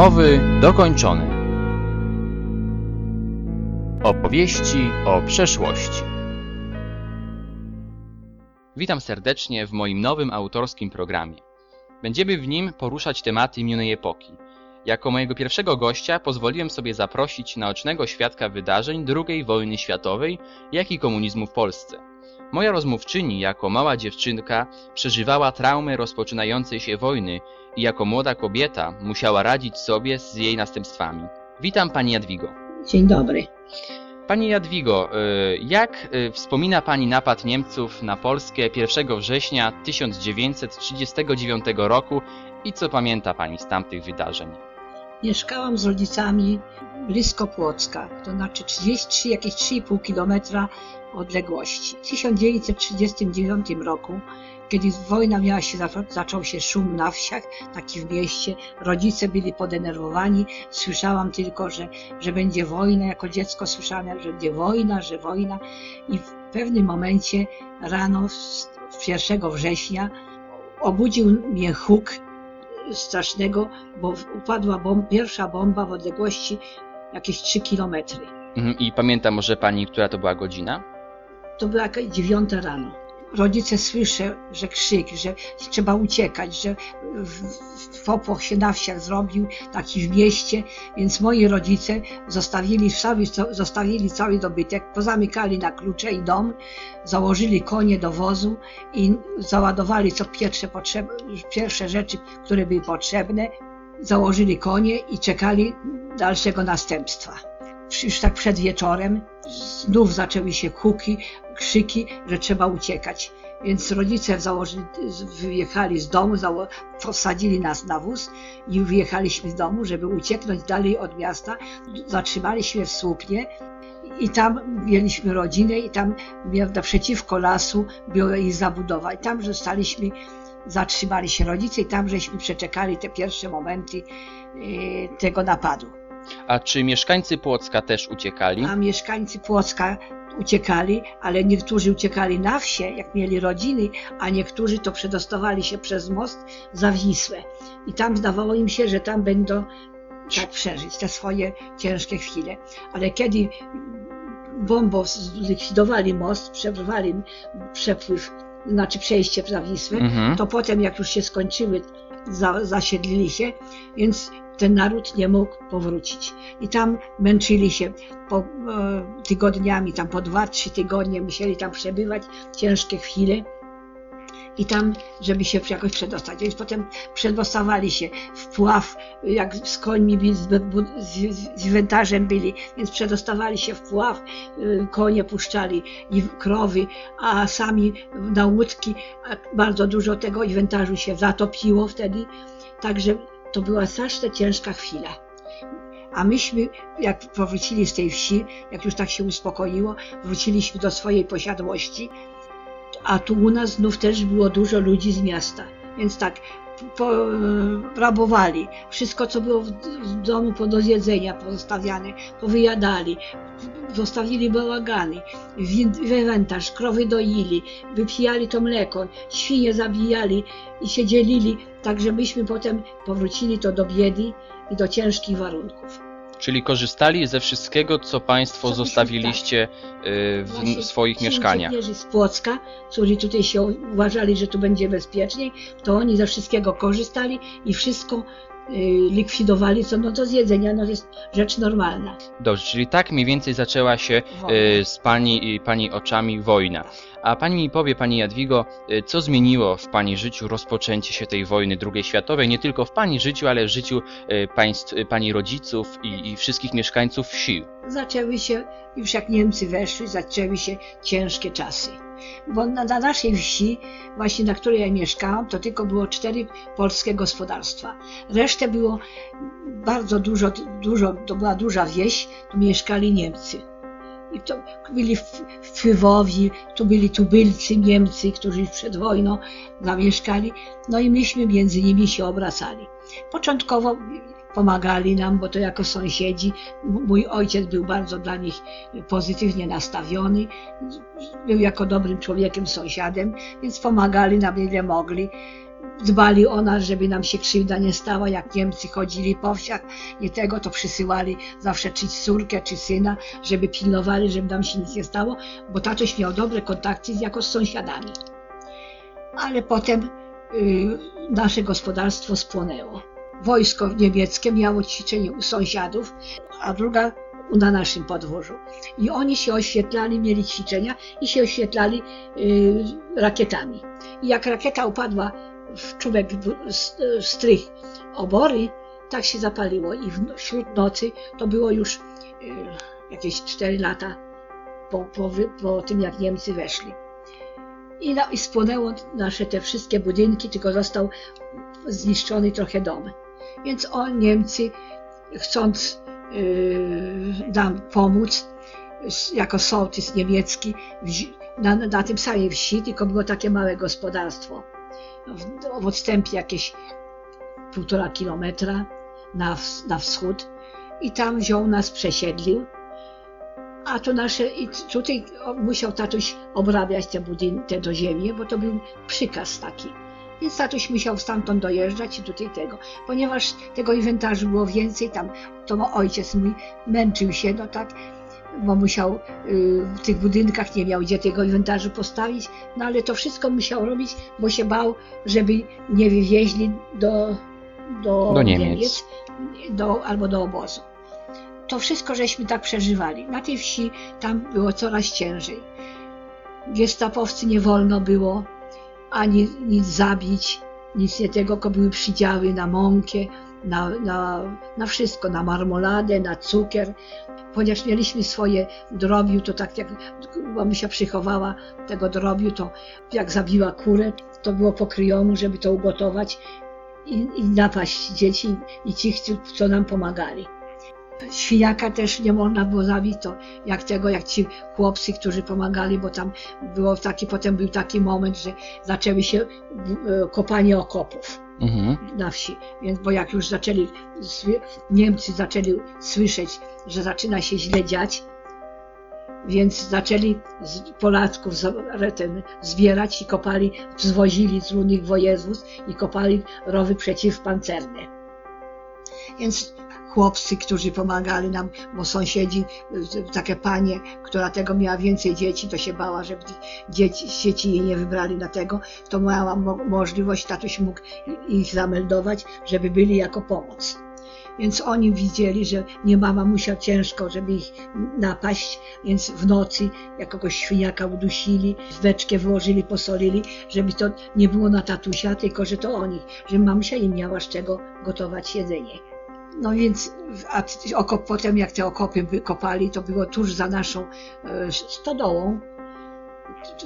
Rozmowy dokończone. Opowieści o przeszłości. Witam serdecznie w moim nowym autorskim programie. Będziemy w nim poruszać tematy minionej epoki. Jako mojego pierwszego gościa pozwoliłem sobie zaprosić naocznego świadka wydarzeń II wojny światowej, jak i komunizmu w Polsce. Moja rozmówczyni jako mała dziewczynka przeżywała traumę rozpoczynającej się wojny i jako młoda kobieta musiała radzić sobie z jej następstwami. Witam Pani Jadwigo. Dzień dobry. Pani Jadwigo, y, jak y, wspomina Pani napad Niemców na Polskę 1 września 1939 roku i co pamięta Pani z tamtych wydarzeń? Mieszkałam z rodzicami blisko Płocka, to znaczy 33, jakieś 3,5 kilometra odległości. W 1939 roku, kiedy wojna miała się, zaczął się szum na wsiach, taki w mieście, rodzice byli podenerwowani, słyszałam tylko, że, że będzie wojna, jako dziecko słyszałam, że będzie wojna, że wojna i w pewnym momencie rano, 1 września, obudził mnie huk strasznego, bo upadła pierwsza bomba w odległości jakieś 3 kilometry. Mhm, I pamięta może Pani, która to była godzina? To była jakaś dziewiąta rano. Rodzice słyszę, że krzyk, że trzeba uciekać, że popłoch się na wsiach zrobił, taki w mieście, więc moi rodzice zostawili, cały, zostawili cały dobytek, pozamykali na klucze i dom, założyli konie do wozu i załadowali co pierwsze, potrzeb, pierwsze rzeczy, które były potrzebne, założyli konie i czekali dalszego następstwa. Już tak przed wieczorem znów zaczęły się huki, krzyki, że trzeba uciekać. Więc rodzice założyli, wyjechali z domu, posadzili nas na wóz i wyjechaliśmy z domu, żeby ucieknąć dalej od miasta. Zatrzymaliśmy w słupnie i tam mieliśmy rodzinę i tam naprzeciwko lasu była ich zabudowa. I tam zostaliśmy, zatrzymali się rodzice i tam żeśmy przeczekali te pierwsze momenty tego napadu. A czy mieszkańcy Płocka też uciekali? A mieszkańcy Płocka uciekali, ale niektórzy uciekali na wsie, jak mieli rodziny, a niektórzy to przedostawali się przez most za Wisłę. I tam zdawało im się, że tam będą tak przeżyć te swoje ciężkie chwile. Ale kiedy bombą zlikwidowali most, przerwali przepływ, znaczy przejście za Wisłę, mhm. to potem jak już się skończyły, za, zasiedlili się, więc ten naród nie mógł powrócić. I tam męczyli się po, e, tygodniami, tam po dwa, trzy tygodnie musieli tam przebywać, ciężkie chwile. I tam, żeby się jakoś przedostać. Więc potem przedostawali się w Pław, jak z końmi, z, z, z inwentarzem byli, więc przedostawali się w Pław, e, konie puszczali i krowy, a sami na łódki, bardzo dużo tego inwentarzu się zatopiło wtedy. Także to była strasznie ciężka chwila. A myśmy, jak powrócili z tej wsi, jak już tak się uspokoiło, wróciliśmy do swojej posiadłości, a tu u nas znów też było dużo ludzi z miasta. Więc tak, po, rabowali. Wszystko, co było w, w domu po do zjedzenia pozostawiane, powyjadali. Zostawili bałagany, w inwentarz, krowy doili, wypijali to mleko, świnie zabijali i się dzielili, tak że myśmy potem powrócili to do biedy i do ciężkich warunków. Czyli korzystali ze wszystkiego, co Państwo co zostawiliście tak. w swoich mieszkaniach. z Płocka, którzy tutaj się uważali, że tu będzie bezpieczniej, to oni ze wszystkiego korzystali i wszystko y, likwidowali, co no do zjedzenia no jest rzecz normalna. Dobrze, czyli tak mniej więcej zaczęła się y, z pani, pani oczami wojna. A pani mi powie, pani Jadwigo, y, co zmieniło w pani życiu rozpoczęcie się tej wojny II światowej, nie tylko w pani życiu, ale w życiu y, państw, y, pani rodziców i, i wszystkich mieszkańców wsi? Zaczęły się, już jak Niemcy weszli, zaczęły się ciężkie czasy. Bo na, na naszej wsi, właśnie na której ja mieszkałam, to tylko było cztery polskie gospodarstwa. Resztę było bardzo dużo, dużo, to była duża wieś, tu mieszkali Niemcy. I to byli wpływowi, tu byli tubylcy Niemcy, którzy przed wojną zamieszkali, no i myśmy między nimi się obracali. Początkowo pomagali nam, bo to jako sąsiedzi. Mój ojciec był bardzo dla nich pozytywnie nastawiony, był jako dobrym człowiekiem, sąsiadem, więc pomagali nam ile mogli. Dbali o nas, żeby nam się krzywda nie stała, jak Niemcy chodzili po wsiach, nie tego, to przysyłali zawsze czy córkę, czy syna, żeby pilnowali, żeby nam się nic nie stało, bo tatuś miał dobre kontakty jako z sąsiadami. Ale potem y, nasze gospodarstwo spłonęło. Wojsko niemieckie miało ćwiczenie u sąsiadów, a druga na naszym podwórzu. I oni się oświetlali, mieli ćwiczenia i się oświetlali y, rakietami. I jak rakieta upadła czubek strych obory, tak się zapaliło. I wśród nocy to było już y, jakieś 4 lata po, po, po tym, jak Niemcy weszli. I, no, I spłonęło nasze te wszystkie budynki, tylko został zniszczony trochę dom. Więc o Niemcy, chcąc yy, nam pomóc, jako sołtys niemiecki, na, na tym samej wsi, tylko było takie małe gospodarstwo. W, w odstępie jakieś półtora kilometra na, na wschód i tam wziął nas, przesiedlił. A to nasze, i tutaj musiał tatuś obrabiać te budynki, te do ziemi, bo to był przykaz taki więc tatuś musiał stamtąd dojeżdżać i tutaj tego. Ponieważ tego inwentarzu było więcej, tam to ojciec mój męczył się, no tak, bo musiał y, w tych budynkach nie miał gdzie tego inwentarzu postawić, no ale to wszystko musiał robić, bo się bał, żeby nie wywieźli do, do, do Niemiec, Niemiec do, albo do obozu. To wszystko żeśmy tak przeżywali. Na tej wsi tam było coraz ciężej. Gestapowcy nie wolno było ani nic zabić, nic nie tego, tylko były przydziały na mąkę, na, na, na wszystko, na marmoladę, na cukier. Ponieważ mieliśmy swoje drobiu, to tak jak mamusia przychowała tego drobiu, to jak zabiła kurę, to było pokryjomu, żeby to ugotować i, i napaść dzieci i ci, co nam pomagali. Świniaka też nie można było zabić, to jak tego, jak ci chłopcy, którzy pomagali, bo tam było taki, potem był taki moment, że zaczęły się e, kopanie okopów mhm. na wsi. Więc, bo jak już zaczęli, Niemcy zaczęli słyszeć, że zaczyna się źle dziać, więc zaczęli z Polaków zbierać i kopali, zwozili z różnych województw i kopali rowy przeciwpancerne. Więc chłopcy, którzy pomagali nam, bo sąsiedzi, takie panie, która tego miała więcej dzieci, to się bała, żeby dzieci, dzieci jej nie wybrali na tego, to miała mo możliwość, tatuś mógł ich zameldować, żeby byli jako pomoc. Więc oni widzieli, że nie mama musiała ciężko, żeby ich napaść, więc w nocy jakiegoś świniaka udusili, w beczkę włożyli, posolili, żeby to nie było na tatusia, tylko że to oni, że mamusia nie miała z czego gotować jedzenie. No więc a okop, potem jak te okopy kopali, to było tuż za naszą e, stodołą,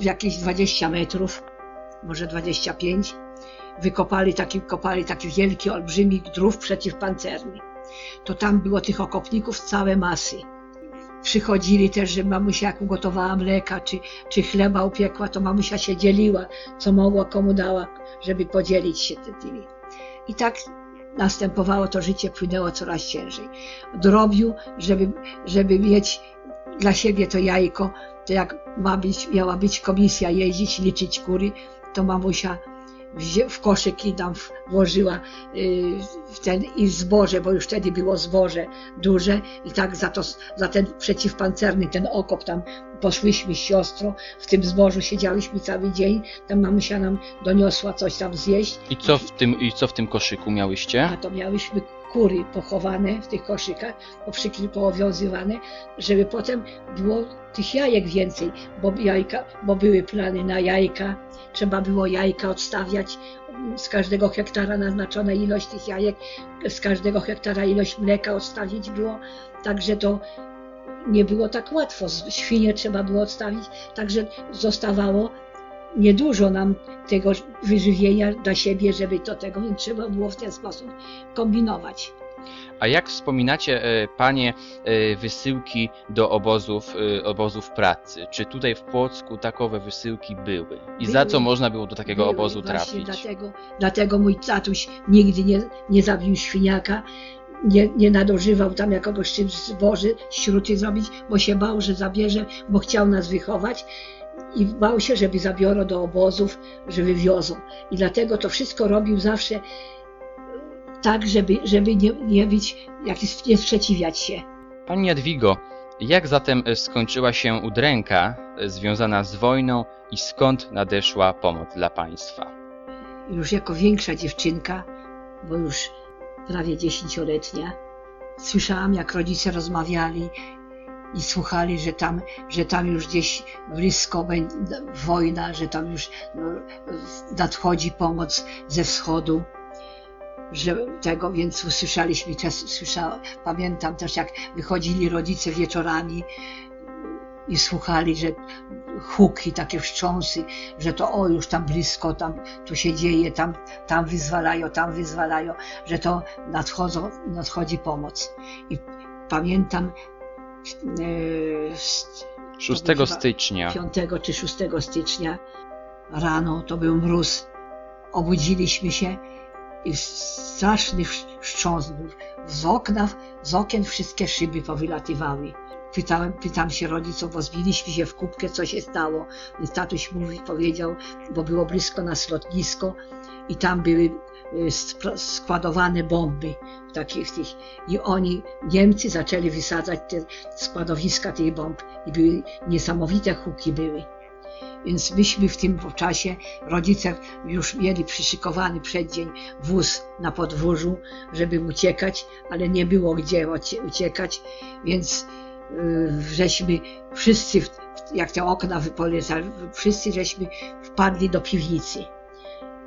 jakieś 20 metrów, może 25. Wykopali taki, kopali taki wielki, olbrzymi drów przeciwpancerny. To tam było tych okopników całe masy. Przychodzili też, że mamusia jak ugotowała mleka, czy, czy chleba upiekła, to mamusia się dzieliła, co mogła, komu dała, żeby podzielić się tymi. I tak następowało to życie, płynęło coraz ciężej. Drobiu, żeby, żeby mieć dla siebie to jajko, to jak ma być, miała być komisja jeździć, liczyć kury, to mamusia w koszyk i tam włożyła y, w ten i zboże, bo już wtedy było zboże duże i tak za, to, za ten przeciwpancerny, ten okop tam poszłyśmy z siostrą, w tym zbożu siedziałyśmy cały dzień, tam mamusia nam doniosła coś tam zjeść. I co w tym, i co w tym koszyku miałyście? A to miałyśmy kury pochowane w tych koszykach, poprzyki poowiązywane, żeby potem było tych jajek więcej, bo, jajka, bo były plany na jajka, trzeba było jajka odstawiać, z każdego hektara naznaczona ilość tych jajek, z każdego hektara ilość mleka odstawić było, także to nie było tak łatwo. Świnie trzeba było odstawić, także zostawało niedużo nam tego wyżywienia dla siebie, żeby to tego nie trzeba było w ten sposób kombinować. A jak wspominacie, e, panie, e, wysyłki do obozów, e, obozów pracy? Czy tutaj w Płocku takowe wysyłki były? I były, za co można było do takiego były, obozu trafić? Dlatego, dlatego mój tatuś nigdy nie, nie zabił świniaka, nie, nie nadużywał tam jakiegoś czymś zboży, śruty zrobić, bo się bał, że zabierze, bo chciał nas wychować i bał się, żeby zabiorą do obozów, że wywiozą. I dlatego to wszystko robił zawsze tak, żeby, żeby nie, nie być, jakiś, nie sprzeciwiać się. Pani Jadwigo, jak zatem skończyła się udręka związana z wojną i skąd nadeszła pomoc dla państwa? Już jako większa dziewczynka, bo już prawie dziesięcioletnia, słyszałam, jak rodzice rozmawiali i słuchali, że tam, że tam już gdzieś blisko wojna, że tam już no, nadchodzi pomoc ze wschodu że tego, więc usłyszeliśmy też, słysza, pamiętam też jak wychodzili rodzice wieczorami i słuchali, że huki, takie wstrząsy, że to o już tam blisko, tam tu się dzieje, tam, tam wyzwalają, tam wyzwalają, że to nadchodzi pomoc. I pamiętam 6 stycznia 5 czy 6 stycznia rano, to był mróz, obudziliśmy się i straszny wstrząs był. Z okna, z okien wszystkie szyby powylatywały. Pytałem, pytam się rodziców, bo zbiliśmy się w kubkę, co się stało. Tatuś mówi, powiedział, bo było blisko nas lotnisko i tam były składowane bomby takich tych. I oni, Niemcy, zaczęli wysadzać te składowiska tych bomb i były niesamowite huki były. Więc myśmy w tym czasie, rodzice już mieli przyszykowany przeddzień wóz na podwórzu, żeby uciekać, ale nie było gdzie uciekać, więc yy, żeśmy wszyscy, jak te okna wypolecały, wszyscy żeśmy wpadli do piwnicy.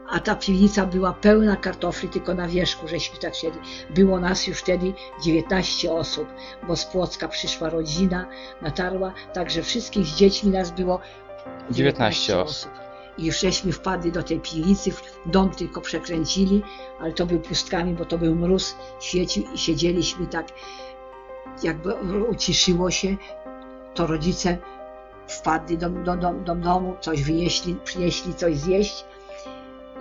A ta piwnica była pełna kartofli, tylko na wierzchu żeśmy tak siedli. Było nas już wtedy 19 osób, bo z Płocka przyszła rodzina, natarła, także wszystkich z dziećmi nas było 19 osób. I już żeśmy wpadli do tej piwnicy, dom tylko przekręcili, ale to był pustkami, bo to był mróz, świecił i siedzieliśmy tak, jakby uciszyło się, to rodzice wpadli do, do, do, do domu, coś wynieśli, przynieśli coś zjeść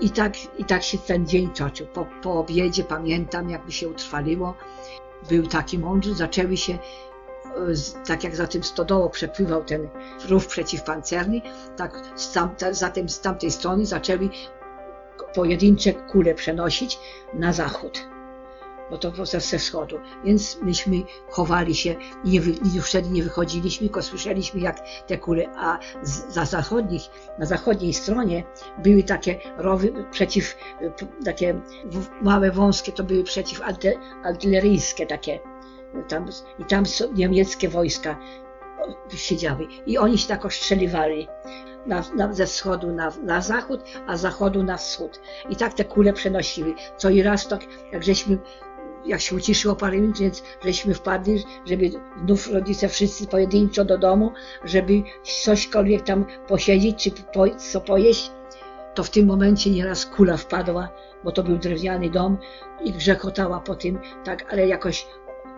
i tak, i tak się ten dzień toczył. Po, po obiedzie pamiętam, jakby się utrwaliło, był taki mądry, zaczęły się tak jak za tym stodoło przepływał ten rów przeciwpancerny, tak z, tamte, zatem z tamtej strony zaczęli pojedyncze kule przenosić na zachód, bo to ze wschodu. Więc myśmy chowali się i nie, już wtedy nie wychodziliśmy, tylko słyszeliśmy jak te kule, a z, za zachodnich, na zachodniej stronie były takie rowy przeciw, takie małe wąskie, to były przeciw artyleryjskie takie tam, i tam niemieckie wojska siedziały. I oni się tak ostrzeliwali na, na, ze wschodu na, na zachód, a z zachodu na wschód. I tak te kule przenosiły. Co i raz tak, jak żeśmy jak się uciszyło parę minut, więc żeśmy wpadli, żeby znów rodzice wszyscy pojedynczo do domu, żeby cośkolwiek tam posiedzieć, czy po, co pojeść, to w tym momencie nieraz kula wpadła, bo to był drewniany dom i grzechotała po tym, tak, ale jakoś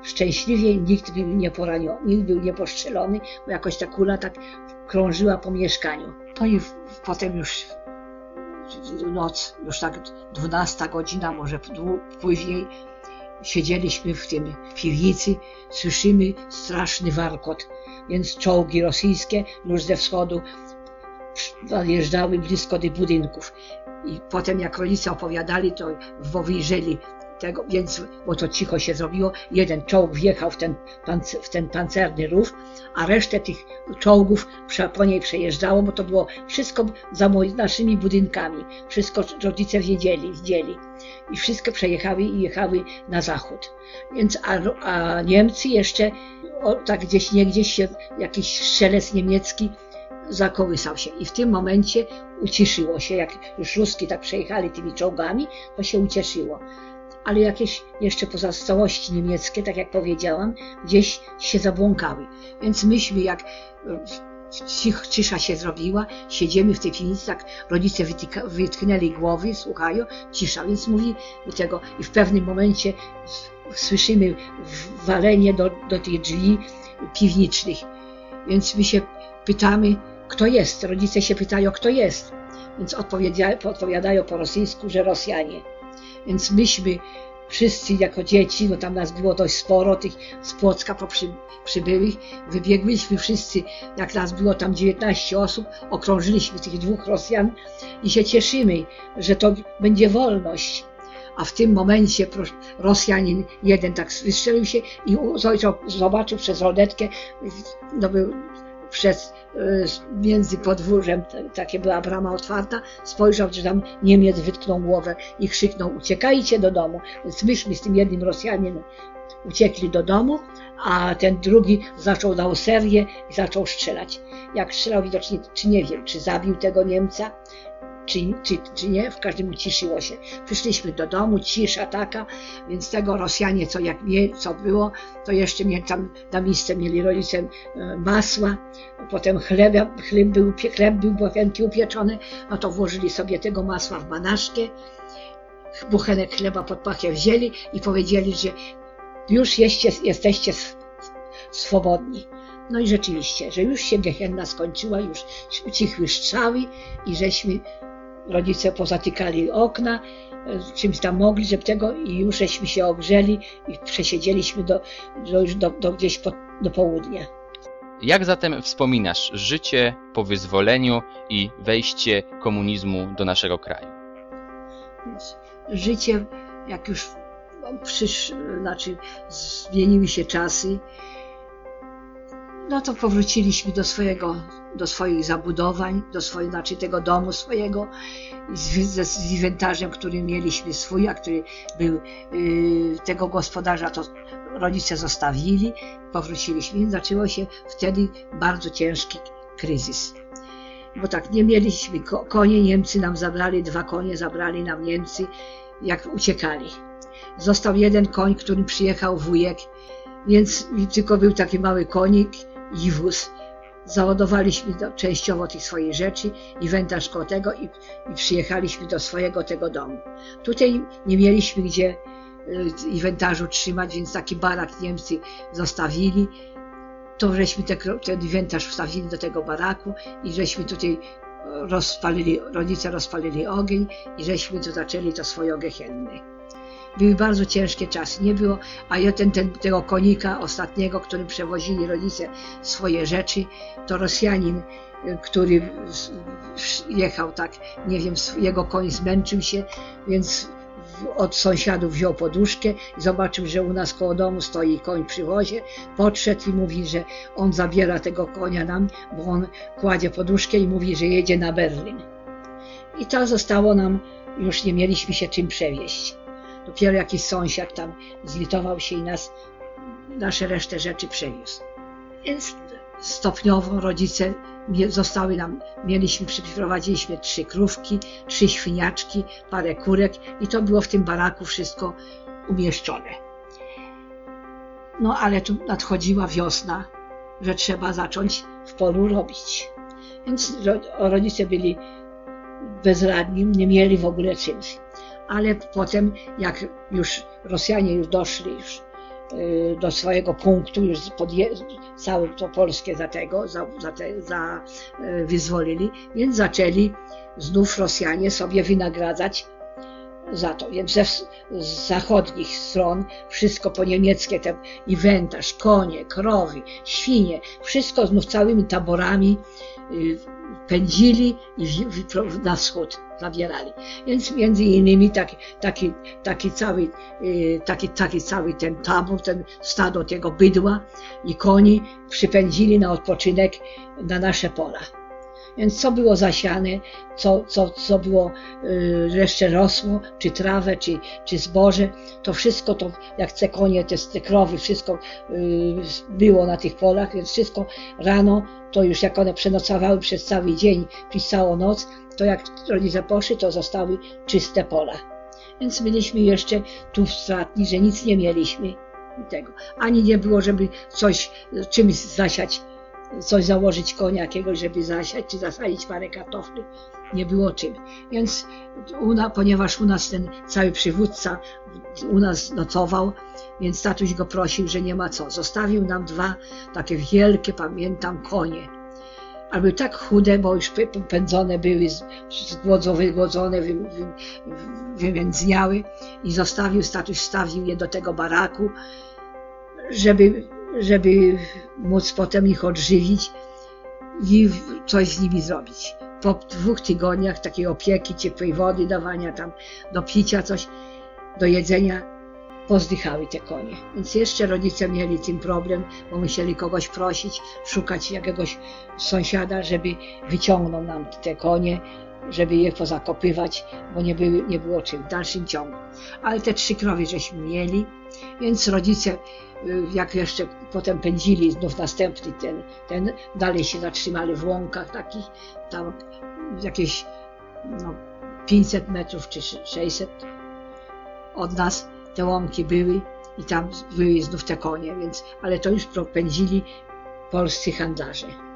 Szczęśliwie nikt był nie poraniony, nikt był nie postrzelony, bo jakoś ta kula tak krążyła po mieszkaniu. No i potem już noc, już tak 12 godzina, może później, siedzieliśmy w tym piwnicy, słyszymy straszny warkot, więc czołgi rosyjskie już ze wschodu zajeżdżały blisko tych budynków. I potem jak rodzice opowiadali, to wyjrzeli tego, więc, bo to cicho się zrobiło, jeden czołg wjechał w ten, w ten pancerny rów, a resztę tych czołgów po niej przejeżdżało, bo to było wszystko za naszymi budynkami. Wszystko rodzice wiedzieli, widzieli. I wszystko przejechały i jechały na zachód. Więc, a, a Niemcy jeszcze, o, tak gdzieś, nie gdzieś się jakiś strzelec niemiecki zakołysał się. I w tym momencie uciszyło się, jak już Ruski tak przejechali tymi czołgami, to się ucieszyło ale jakieś jeszcze pozostałości niemieckie, tak jak powiedziałam, gdzieś się zabłąkały. Więc myśmy, jak e, cisza się zrobiła, siedzimy w tej piwnicy, tak rodzice wytyka, wytknęli głowy, słuchają, cisza, więc mówi tego i w pewnym momencie słyszymy walenie do, do tych drzwi piwniczych, więc my się pytamy, kto jest, rodzice się pytają, kto jest, więc odpowiadają po rosyjsku, że Rosjanie. Więc myśmy wszyscy jako dzieci, no tam nas było dość sporo, tych z Płocka poprzy, przybyłych, wybiegłyśmy wszyscy, jak nas było tam 19 osób, okrążyliśmy tych dwóch Rosjan i się cieszymy, że to będzie wolność. A w tym momencie Rosjanin jeden tak wystrzelił się i zobaczył przez rodetkę, no był przez, y, między podwórzem, takie była brama otwarta, spojrzał, że tam Niemiec wytknął głowę i krzyknął, uciekajcie do domu. Więc myśmy z tym jednym Rosjaninem uciekli do domu, a ten drugi zaczął dał serię i zaczął strzelać. Jak strzelał widocznie, czy nie wiem, czy zabił tego Niemca, czy, czy, czy nie, w każdym uciszyło się. Przyszliśmy do domu, cisza taka, więc tego Rosjanie, co jak mie, co było, to jeszcze mieli tam na miejsce mieli rodzice e, masła, potem chleb, chleb był, chleb był błachenki upieczone, no to włożyli sobie tego masła w banaszkę, buchenek chleba pod pachę wzięli i powiedzieli, że już jesteście, jesteście swobodni. No i rzeczywiście, że już się Gehenna skończyła, już ucichły strzały i żeśmy rodzice pozatykali okna, e, czymś tam mogli, żeby tego i już żeśmy się ogrzeli i przesiedzieliśmy do, do, już do, do gdzieś po, do południa. Jak zatem wspominasz życie po wyzwoleniu i wejście komunizmu do naszego kraju? Życie, jak już przysz, znaczy zmieniły się czasy, no to powróciliśmy do swojego, do swoich zabudowań, do swojego, znaczy tego domu swojego, z, z inwentarzem, który mieliśmy swój, a który był yy, tego gospodarza, to rodzice zostawili, powróciliśmy. Zaczęło się wtedy bardzo ciężki kryzys. Bo tak, nie mieliśmy konie, Niemcy nam zabrali, dwa konie zabrali nam Niemcy, jak uciekali. Został jeden koń, którym przyjechał wujek, więc tylko był taki mały konik i wóz. Załadowaliśmy do, częściowo tych swoich rzeczy, inwentarz koło tego i, i przyjechaliśmy do swojego tego domu. Tutaj nie mieliśmy gdzie y, inwentarzu trzymać, więc taki barak Niemcy zostawili. To żeśmy te, ten inwentarz wstawili do tego baraku i żeśmy tutaj rozpalili, rodzice rozpalili ogień i żeśmy tu zaczęli to swoje gehenny były bardzo ciężkie czasy. Nie było, a ja ten, ten, tego konika ostatniego, którym przewozili rodzice swoje rzeczy, to Rosjanin, y, który jechał tak, nie wiem, jego koń zmęczył się, więc od sąsiadów wziął poduszkę i zobaczył, że u nas koło domu stoi koń przy wozie, podszedł i mówi, że on zabiera tego konia nam, bo on kładzie poduszkę i mówi, że jedzie na Berlin. I to zostało nam, już nie mieliśmy się czym przewieźć. Dopiero jakiś sąsiad tam zlitował się i nas, nasze resztę rzeczy przewiózł. Więc stopniowo rodzice zostały nam, mieliśmy, przyprowadziliśmy trzy krówki, trzy świniaczki, parę kurek i to było w tym baraku wszystko umieszczone. No ale tu nadchodziła wiosna, że trzeba zacząć w polu robić. Więc rodzice byli bezradni, nie mieli w ogóle czymś ale potem jak już Rosjanie już doszli już y, do swojego punktu, już całe to Polskie za tego, za, za, te, za y, wyzwolili, więc zaczęli znów Rosjanie sobie wynagradzać za to. Więc ze z zachodnich stron wszystko po niemieckie, te inwentarz, konie, krowy, świnie, wszystko znów całymi taborami y, pędzili i na wschód zabierali. Więc między innymi taki, taki, taki, cały, y, taki, taki cały ten tabor, ten stado tego bydła i koni przypędzili na odpoczynek na nasze pola. Więc co było zasiane, co, co, co było y, jeszcze rosło, czy trawę, czy, czy zboże, to wszystko to, jak te konie, te, te krowy, wszystko y, było na tych polach, więc wszystko rano, to już jak one przenocowały przez cały dzień, przez całą noc, to jak rodzice poszli, to zostały czyste pola. Więc byliśmy jeszcze tu stratni, że nic nie mieliśmy tego. Ani nie było, żeby coś czymś zasiać coś założyć konia jakiegoś, żeby zasiać, czy zasadzić parę kartofli. Nie było czym. Więc u ponieważ u nas ten cały przywódca u nas nocował, więc tatuś go prosił, że nie ma co. Zostawił nam dwa takie wielkie, pamiętam, konie. ale były tak chude, bo już pę- pędzone były, z- zgłodzo- wygłodzone, wy, wy, i zostawił, statuś wstawił je do tego baraku, żeby, żeby móc potem ich odżywić i coś z nimi zrobić. Po dwóch tygodniach takiej opieki, ciepłej wody, dawania tam do picia coś, do jedzenia, pozdychały te konie. Więc jeszcze rodzice mieli tym problem, bo musieli kogoś prosić, szukać jakiegoś sąsiada, żeby wyciągnął nam te konie, żeby je pozakopywać, bo nie, były, nie było czym w dalszym ciągu. Ale te trzy krowy żeśmy mieli, więc rodzice, y, jak jeszcze potem pędzili znów następny ten, ten dalej się zatrzymali w łąkach takich, tam jakieś no, 500 metrów czy 600 od nas te łąki były i tam były znów te konie, więc, ale to już propędzili polscy handlarze.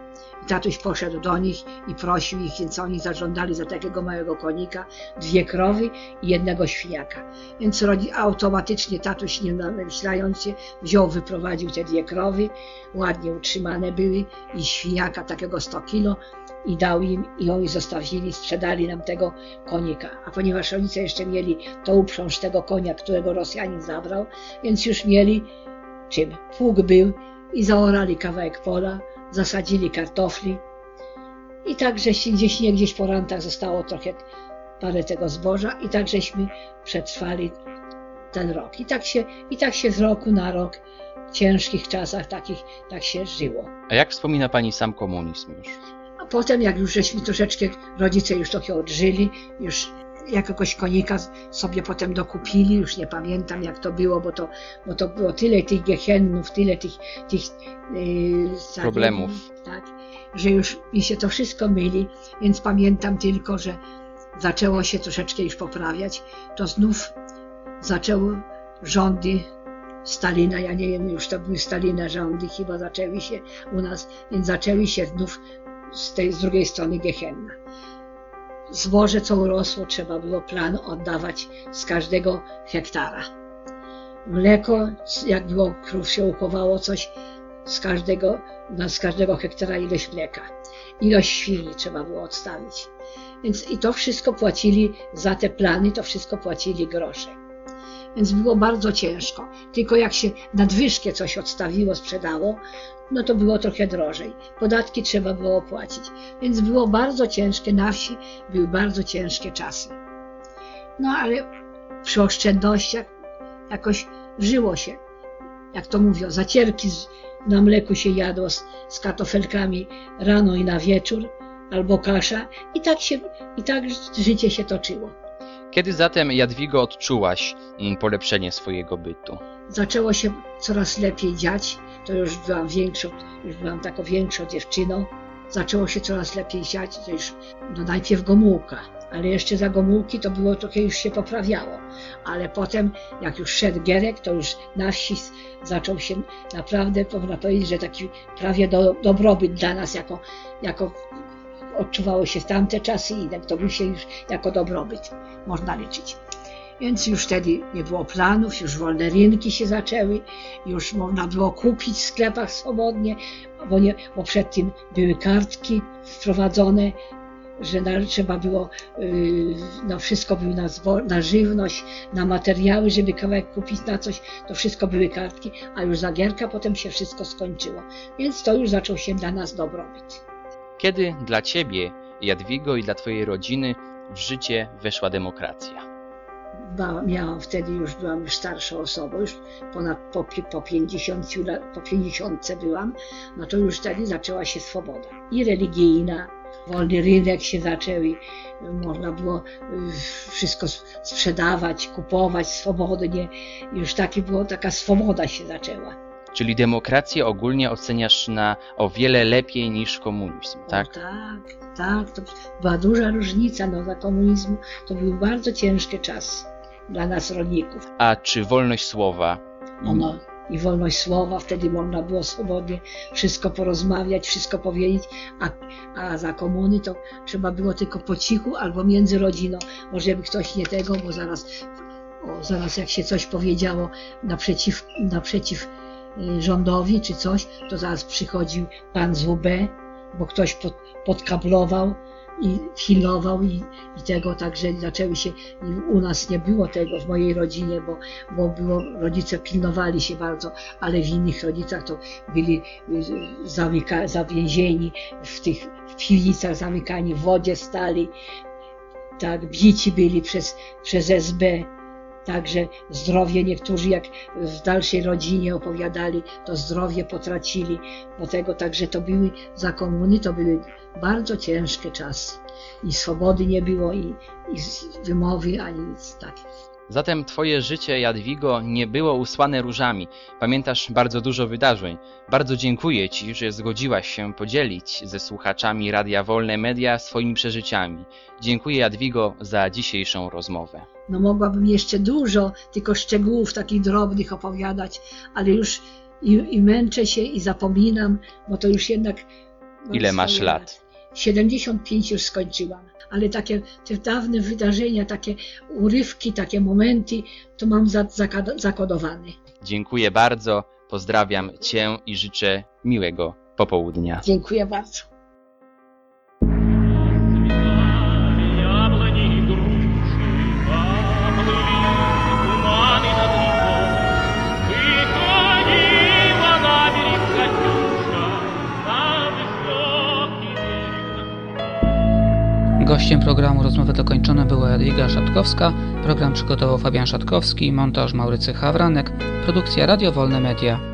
Tatuś poszedł do nich i prosił ich, więc oni zażądali za takiego małego konika dwie krowy i jednego świniaka. Więc rodzi, automatycznie tatuś, nie namyślając się, wziął, wyprowadził te dwie krowy, ładnie utrzymane były i świniaka takiego 100 kilo i dał im i oni zostawili, sprzedali nam tego konika. A ponieważ rodzice jeszcze mieli to uprząż tego konia, którego Rosjanin zabrał, więc już mieli czym. Pług był i zaorali kawałek pola, zasadzili kartofli i tak żeśmy gdzieś nie gdzieś po rantach zostało trochę parę tego zboża i tak żeśmy przetrwali ten rok. I tak się, i tak się z roku na rok w ciężkich czasach takich tak się żyło. A jak wspomina Pani sam komunizm już? A potem, jak już żeśmy troszeczkę, rodzice już trochę odżyli, już jakiegoś konika sobie potem dokupili, już nie pamiętam jak to było, bo to, bo to było tyle tych gehennów, tyle tych, tych yy, Problemów. Tak, że już mi się to wszystko myli, więc pamiętam tylko, że zaczęło się troszeczkę już poprawiać, to znów zaczęły rządy Stalina, ja nie wiem, już to były Stalina rządy, chyba zaczęły się u nas, więc zaczęły się znów z tej z drugiej strony Gehenna. Zboże, co urosło, trzeba było plan oddawać z każdego hektara. Mleko, jak było, krów się uchowało coś, z każdego, no, z każdego hektara ilość mleka. Ilość świni trzeba było odstawić. Więc i to wszystko płacili za te plany, to wszystko płacili grosze. Więc było bardzo ciężko. Tylko jak się nadwyżkę coś odstawiło, sprzedało, no to było trochę drożej. Podatki trzeba było opłacić. Więc było bardzo ciężkie, na wsi były bardzo ciężkie czasy. No ale przy oszczędnościach jakoś żyło się. Jak to mówią, zacierki na mleku się jadło z, z kartofelkami rano i na wieczór, albo kasza i tak, się, i tak życie się toczyło. Kiedy zatem, Jadwigo, odczułaś mm, polepszenie swojego bytu? zaczęło się coraz lepiej dziać. To już byłam większą, już byłam taką większą dziewczyną. Zaczęło się coraz lepiej dziać, to już no najpierw Gomułka, ale jeszcze za Gomułki to było trochę już się poprawiało. Ale potem, jak już szedł Gierek, to już na wsi zaczął się naprawdę, można powiedzieć, że taki prawie do, dobrobyt dla nas jako, jako odczuwało się tamte czasy i to był się już jako dobrobyt, można liczyć. Więc już wtedy nie było planów, już wolne rynki się zaczęły, już można było kupić w sklepach swobodnie, bo, nie, bo przed tym były kartki wprowadzone, że na, trzeba było, yy, no wszystko było na, na żywność, na materiały, żeby kawałek kupić na coś, to wszystko były kartki, a już za gierka potem się wszystko skończyło. Więc to już zaczął się dla nas dobrobyt. Kiedy dla Ciebie, Jadwigo, i dla Twojej rodziny w życie weszła demokracja? Ba, miałam wtedy już, byłam już starszą osobą, już ponad po, po 50 lat, po 50 byłam, no to już wtedy zaczęła się swoboda. I religijna, wolny rynek się zaczął i można było y, wszystko sprzedawać, kupować swobodnie. Już taki było, taka swoboda się zaczęła. Czyli demokrację ogólnie oceniasz na o wiele lepiej niż komunizm, tak? O, tak, tak, to była duża różnica, no za komunizmu to był bardzo ciężki czas dla nas rolników. A czy wolność słowa? ono i wolność słowa, wtedy można było swobodnie wszystko porozmawiać, wszystko powiedzieć, a, a za komuny to trzeba było tylko po cichu albo między rodziną, może by ktoś nie tego, bo zaraz, o, zaraz jak się coś powiedziało naprzeciw, naprzeciw rządowi czy coś, to zaraz przychodził pan z UB, bo ktoś pod, podkablował i pilnował i, i tego, także zaczęły się, u nas nie było tego w mojej rodzinie, bo, bo było, rodzice pilnowali się bardzo, ale w innych rodzicach to byli y, zamyka, zawięzieni w tych w piwnicach, zamykani w wodzie stali, tak, bici byli przez, przez SB, Także zdrowie niektórzy, jak w dalszej rodzinie opowiadali, to zdrowie potracili, bo tego także to były za komuny, to były bardzo ciężkie czasy. I swobody nie było, i, i wymowy, ani nic takiego. Zatem twoje życie, Jadwigo, nie było usłane różami. Pamiętasz bardzo dużo wydarzeń. Bardzo dziękuję ci, że zgodziłaś się podzielić ze słuchaczami Radia Wolne Media swoimi przeżyciami. Dziękuję Jadwigo za dzisiejszą rozmowę. No mogłabym jeszcze dużo tylko szczegółów takich drobnych opowiadać, ale już i, i męczę się i zapominam, bo to już jednak... Ile masz lat? 75 już skończyłam, ale takie te dawne wydarzenia, takie urywki, takie momenty, to mam zakodowane. Dziękuję bardzo, pozdrawiam cię i życzę miłego popołudnia. Dziękuję bardzo. Gościem programu Rozmowy Dokończone była Jadwiga Szatkowska. Program przygotował Fabian Szatkowski, montaż Maurycy Hawranek, produkcja Radio Wolne Media.